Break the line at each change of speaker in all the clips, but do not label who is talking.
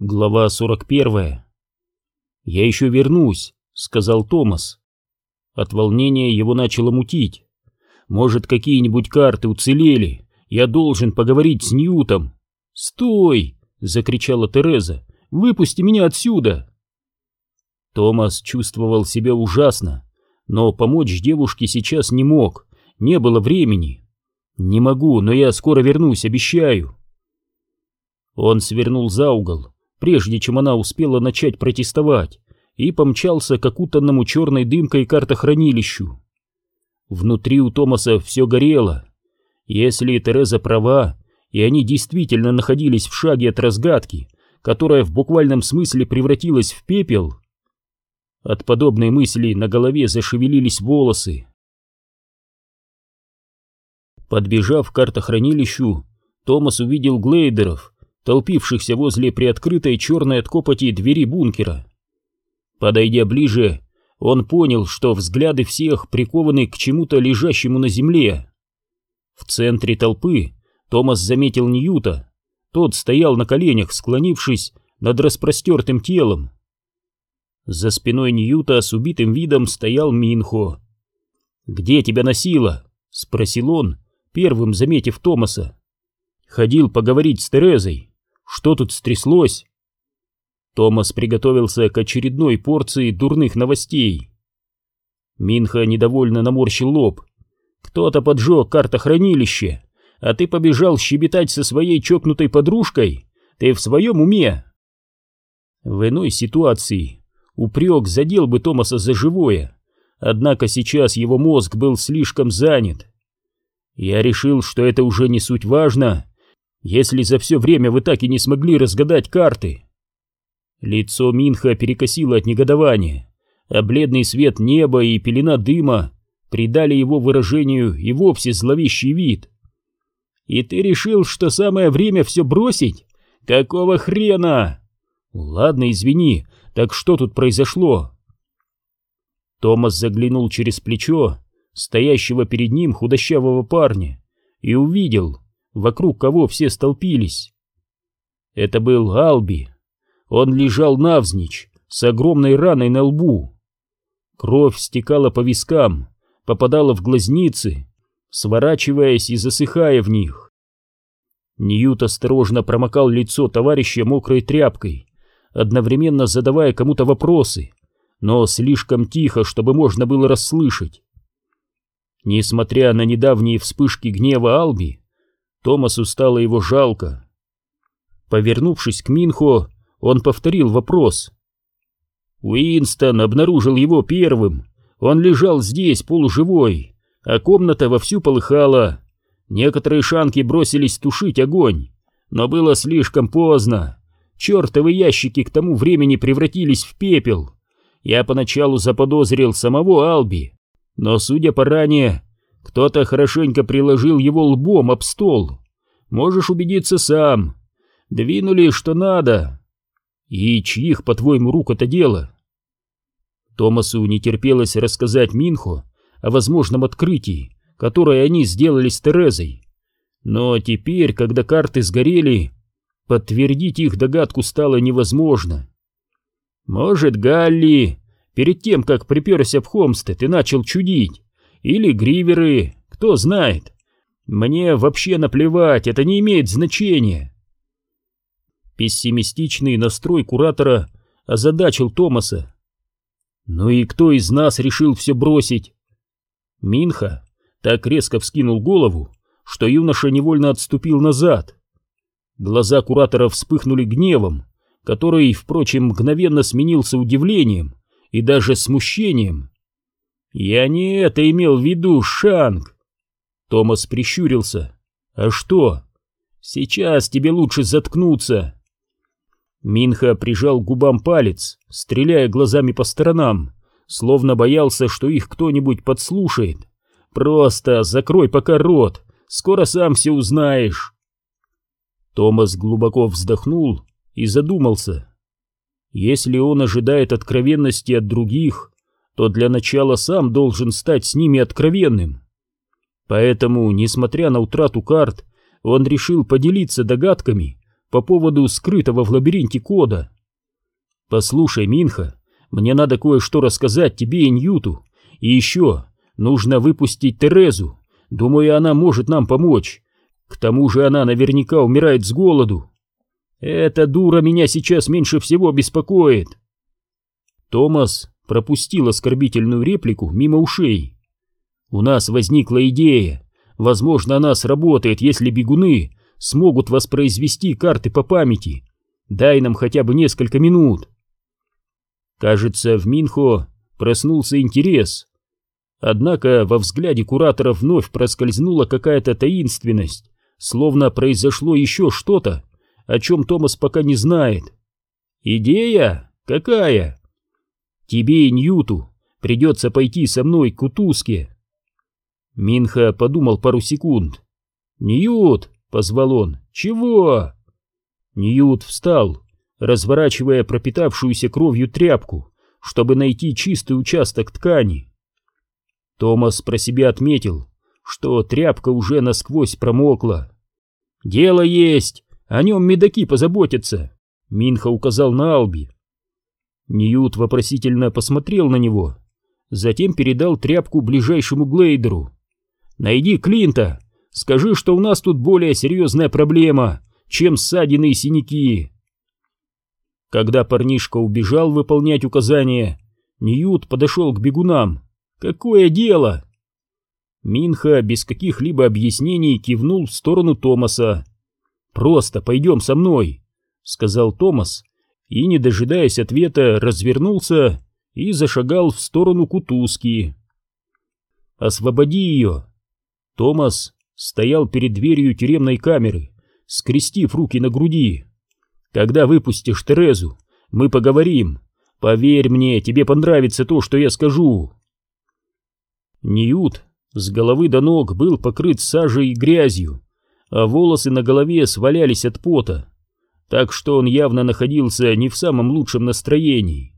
Глава 41. «Я еще вернусь», — сказал Томас. От волнения его начало мутить. «Может, какие-нибудь карты уцелели? Я должен поговорить с Ньютом». «Стой!» — закричала Тереза. «Выпусти меня отсюда!» Томас чувствовал себя ужасно, но помочь девушке сейчас не мог, не было времени. «Не могу, но я скоро вернусь, обещаю». Он свернул за угол, прежде чем она успела начать протестовать, и помчался к окутанному черной дымкой картохранилищу. Внутри у Томаса все горело. Если Тереза права, и они действительно находились в шаге от разгадки, которая в буквальном смысле превратилась в пепел, от подобной мысли на голове зашевелились волосы. Подбежав к картохранилищу, Томас увидел глейдеров, толпившихся возле приоткрытой черной от копоти двери бункера. Подойдя ближе, он понял, что взгляды всех прикованы к чему-то лежащему на земле. В центре толпы Томас заметил Ньюта. Тот стоял на коленях, склонившись над распростертым телом. За спиной Ньюта с убитым видом стоял Минхо. «Где тебя носило?» — спросил он, первым заметив Томаса. «Ходил поговорить с Терезой. Что тут стряслось? Томас приготовился к очередной порции дурных новостей. Минха недовольно наморщил лоб. Кто-то поджег картохранилище, а ты побежал щебетать со своей чокнутой подружкой? Ты в своем уме? В иной ситуации упрек задел бы Томаса за живое, однако сейчас его мозг был слишком занят. Я решил, что это уже не суть важно, если за все время вы так и не смогли разгадать карты? Лицо Минха перекосило от негодования, а бледный свет неба и пелена дыма придали его выражению и вовсе зловещий вид. «И ты решил, что самое время все бросить? Какого хрена?» «Ладно, извини, так что тут произошло?» Томас заглянул через плечо стоящего перед ним худощавого парня и увидел, вокруг кого все столпились. Это был Алби. Он лежал навзничь, с огромной раной на лбу. Кровь стекала по вискам, попадала в глазницы, сворачиваясь и засыхая в них. Ньют осторожно промокал лицо товарища мокрой тряпкой, одновременно задавая кому-то вопросы, но слишком тихо, чтобы можно было расслышать. Несмотря на недавние вспышки гнева Алби, Томасу стало его жалко. Повернувшись к Минхо, он повторил вопрос. Уинстон обнаружил его первым. Он лежал здесь, полуживой, а комната вовсю полыхала. Некоторые шанки бросились тушить огонь, но было слишком поздно. Чертовы ящики к тому времени превратились в пепел. Я поначалу заподозрил самого Алби, но, судя по ране, кто-то хорошенько приложил его лбом об стол. Можешь убедиться сам. Двинули, что надо. И чьих, по-твоему, рук это дело? Томасу не терпелось рассказать Минху о возможном открытии, которое они сделали с Терезой. Но теперь, когда карты сгорели, подтвердить их догадку стало невозможно. Может, Галли, перед тем, как приперся в Хомстед и начал чудить, или гриверы, кто знает. Мне вообще наплевать, это не имеет значения. Пессимистичный настрой куратора озадачил Томаса. Ну и кто из нас решил все бросить? Минха так резко вскинул голову, что юноша невольно отступил назад. Глаза куратора вспыхнули гневом, который, впрочем, мгновенно сменился удивлением и даже смущением. «Я не это имел в виду, Шанг!» Томас прищурился. «А что? Сейчас тебе лучше заткнуться!» Минха прижал к губам палец, стреляя глазами по сторонам, словно боялся, что их кто-нибудь подслушает. «Просто закрой пока рот, скоро сам все узнаешь!» Томас глубоко вздохнул и задумался. Если он ожидает откровенности от других, то для начала сам должен стать с ними откровенным. Поэтому, несмотря на утрату карт, он решил поделиться догадками по поводу скрытого в лабиринте кода. «Послушай, Минха, мне надо кое-что рассказать тебе и Ньюту. И еще, нужно выпустить Терезу. Думаю, она может нам помочь. К тому же она наверняка умирает с голоду. Эта дура меня сейчас меньше всего беспокоит». Томас пропустил оскорбительную реплику мимо ушей. «У нас возникла идея. Возможно, она сработает, если бегуны смогут воспроизвести карты по памяти. Дай нам хотя бы несколько минут». Кажется, в Минхо проснулся интерес. Однако во взгляде куратора вновь проскользнула какая-то таинственность, словно произошло еще что-то, о чем Томас пока не знает. «Идея? Какая?» «Тебе и Ньюту придется пойти со мной к Кутузке». Минха подумал пару секунд. «Ньют!» — позвал он. «Чего?» Ньют встал разворачивая пропитавшуюся кровью тряпку, чтобы найти чистый участок ткани. Томас про себя отметил, что тряпка уже насквозь промокла. «Дело есть, о нем медаки позаботятся», — Минха указал на Алби. Ньют вопросительно посмотрел на него, затем передал тряпку ближайшему Глейдеру. «Найди Клинта, скажи, что у нас тут более серьезная проблема, чем ссадины и синяки». Когда парнишка убежал выполнять указания, Ньют подошел к бегунам. «Какое дело?» Минха без каких-либо объяснений кивнул в сторону Томаса. «Просто пойдем со мной», — сказал Томас, и, не дожидаясь ответа, развернулся и зашагал в сторону Кутузки. «Освободи ее!» Томас стоял перед дверью тюремной камеры, скрестив руки на груди. Когда выпустишь Терезу, мы поговорим. Поверь мне, тебе понравится то, что я скажу. Ньют с головы до ног был покрыт сажей и грязью, а волосы на голове свалялись от пота, так что он явно находился не в самом лучшем настроении.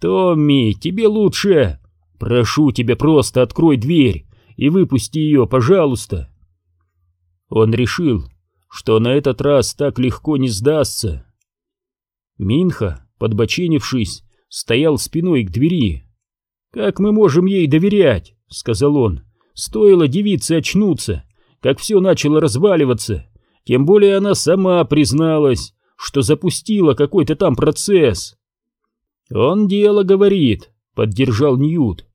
«Томми, тебе лучше! Прошу тебя, просто открой дверь и выпусти ее, пожалуйста!» Он решил, что на этот раз так легко не сдастся. Минха, подбоченившись, стоял спиной к двери. «Как мы можем ей доверять?» — сказал он. «Стоило девице очнуться, как все начало разваливаться, тем более она сама призналась, что запустила какой-то там процесс». «Он дело говорит», — поддержал Ньют.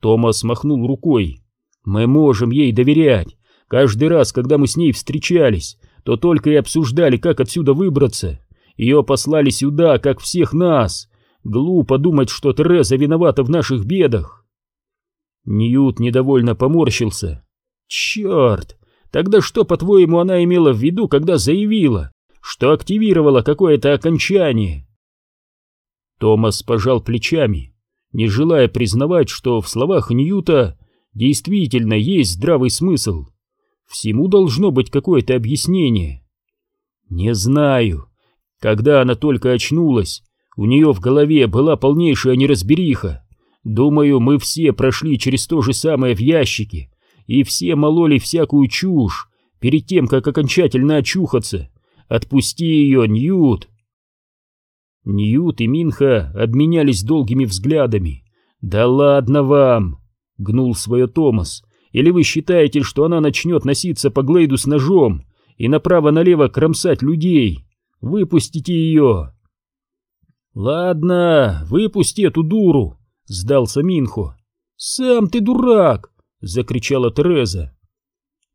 Томас махнул рукой. «Мы можем ей доверять. Каждый раз, когда мы с ней встречались, то только и обсуждали, как отсюда выбраться. Ее послали сюда, как всех нас. Глупо думать, что Тереза виновата в наших бедах. Ньют недовольно поморщился. Черт! Тогда что, по-твоему, она имела в виду, когда заявила, что активировала какое-то окончание? Томас пожал плечами, не желая признавать, что в словах Ньюта действительно есть здравый смысл. Всему должно быть какое-то объяснение. Не знаю. Когда она только очнулась, у нее в голове была полнейшая неразбериха. Думаю, мы все прошли через то же самое в ящике, и все мололи всякую чушь перед тем, как окончательно очухаться. Отпусти ее, Ньют. Ньют и Минха обменялись долгими взглядами. «Да ладно вам!» — гнул свое Томас. Или вы считаете, что она начнет носиться по Глейду с ножом и направо-налево кромсать людей? Выпустите ее!» «Ладно, выпусти эту дуру!» — сдался Минхо. «Сам ты дурак!» — закричала Тереза.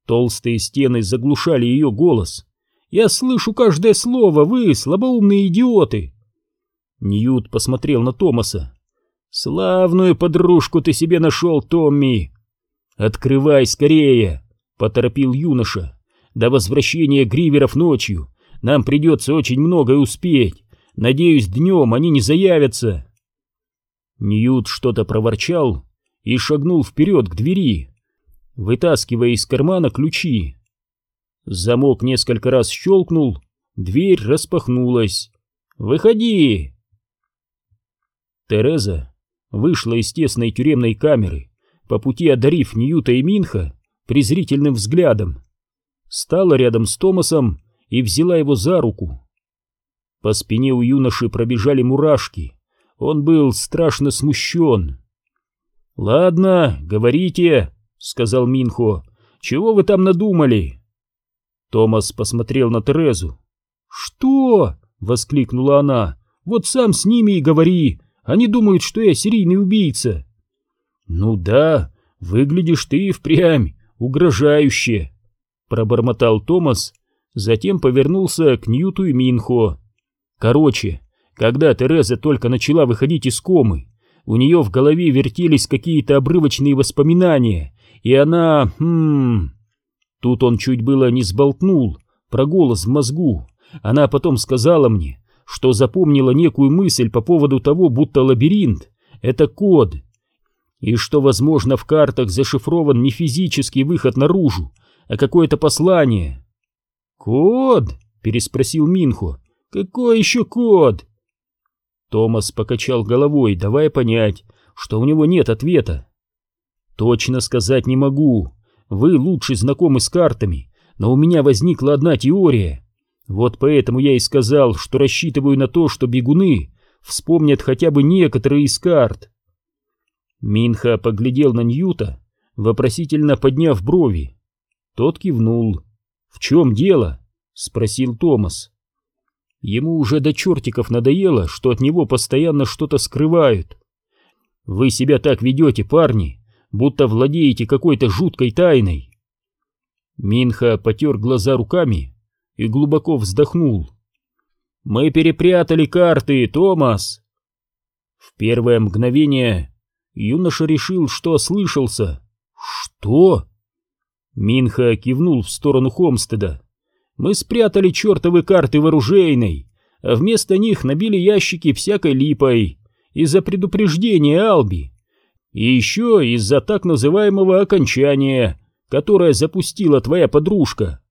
Толстые стены заглушали ее голос. «Я слышу каждое слово, вы, слабоумные идиоты!» Ньют посмотрел на Томаса. «Славную подружку ты себе нашел, Томми! «Открывай скорее!» — поторопил юноша. «До возвращения гриверов ночью нам придется очень многое успеть. Надеюсь, днем они не заявятся». Ньют что-то проворчал и шагнул вперед к двери, вытаскивая из кармана ключи. Замок несколько раз щелкнул, дверь распахнулась. «Выходи!» Тереза вышла из тесной тюремной камеры по пути одарив Ньюта и Минха презрительным взглядом. Стала рядом с Томасом и взяла его за руку. По спине у юноши пробежали мурашки. Он был страшно смущен. «Ладно, говорите», — сказал Минхо. «Чего вы там надумали?» Томас посмотрел на Терезу. «Что?» — воскликнула она. «Вот сам с ними и говори. Они думают, что я серийный убийца». «Ну да, выглядишь ты впрямь угрожающе», — пробормотал Томас, затем повернулся к Ньюту и Минхо. «Короче, когда Тереза только начала выходить из комы, у нее в голове вертелись какие-то обрывочные воспоминания, и она... Хм... Тут он чуть было не сболтнул про голос в мозгу. Она потом сказала мне, что запомнила некую мысль по поводу того, будто лабиринт — это код, и что, возможно, в картах зашифрован не физический выход наружу, а какое-то послание. «Код?» — переспросил Минхо. «Какой еще код?» Томас покачал головой, давая понять, что у него нет ответа. «Точно сказать не могу. Вы лучше знакомы с картами, но у меня возникла одна теория. Вот поэтому я и сказал, что рассчитываю на то, что бегуны вспомнят хотя бы некоторые из карт». Минха поглядел на Ньюта, вопросительно подняв брови. Тот кивнул. «В чем дело?» — спросил Томас. Ему уже до чертиков надоело, что от него постоянно что-то скрывают. Вы себя так ведете, парни, будто владеете какой-то жуткой тайной. Минха потер глаза руками и глубоко вздохнул. «Мы перепрятали карты, Томас!» В первое мгновение юноша решил, что ослышался. «Что?» Минха кивнул в сторону Хомстеда. Мы спрятали чертовы карты вооружейной, а вместо них набили ящики всякой липой из-за предупреждения Алби. И еще из-за так называемого окончания, которое запустила твоя подружка.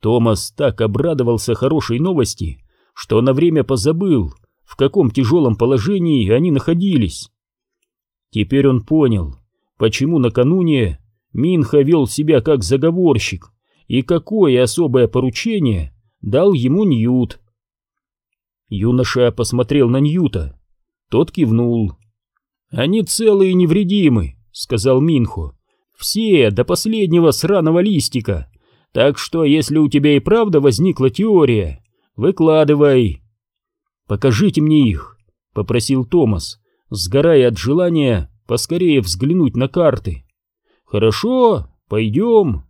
Томас так обрадовался хорошей новости, что на время позабыл, в каком тяжелом положении они находились. Теперь он понял, почему накануне Минха вел себя как заговорщик, и какое особое поручение дал ему Ньют. Юноша посмотрел на Ньюта. Тот кивнул. «Они целы и невредимы», — сказал Минхо. «Все, до последнего сраного листика. Так что, если у тебя и правда возникла теория, выкладывай». «Покажите мне их», — попросил Томас, сгорая от желания поскорее взглянуть на карты. «Хорошо, пойдем».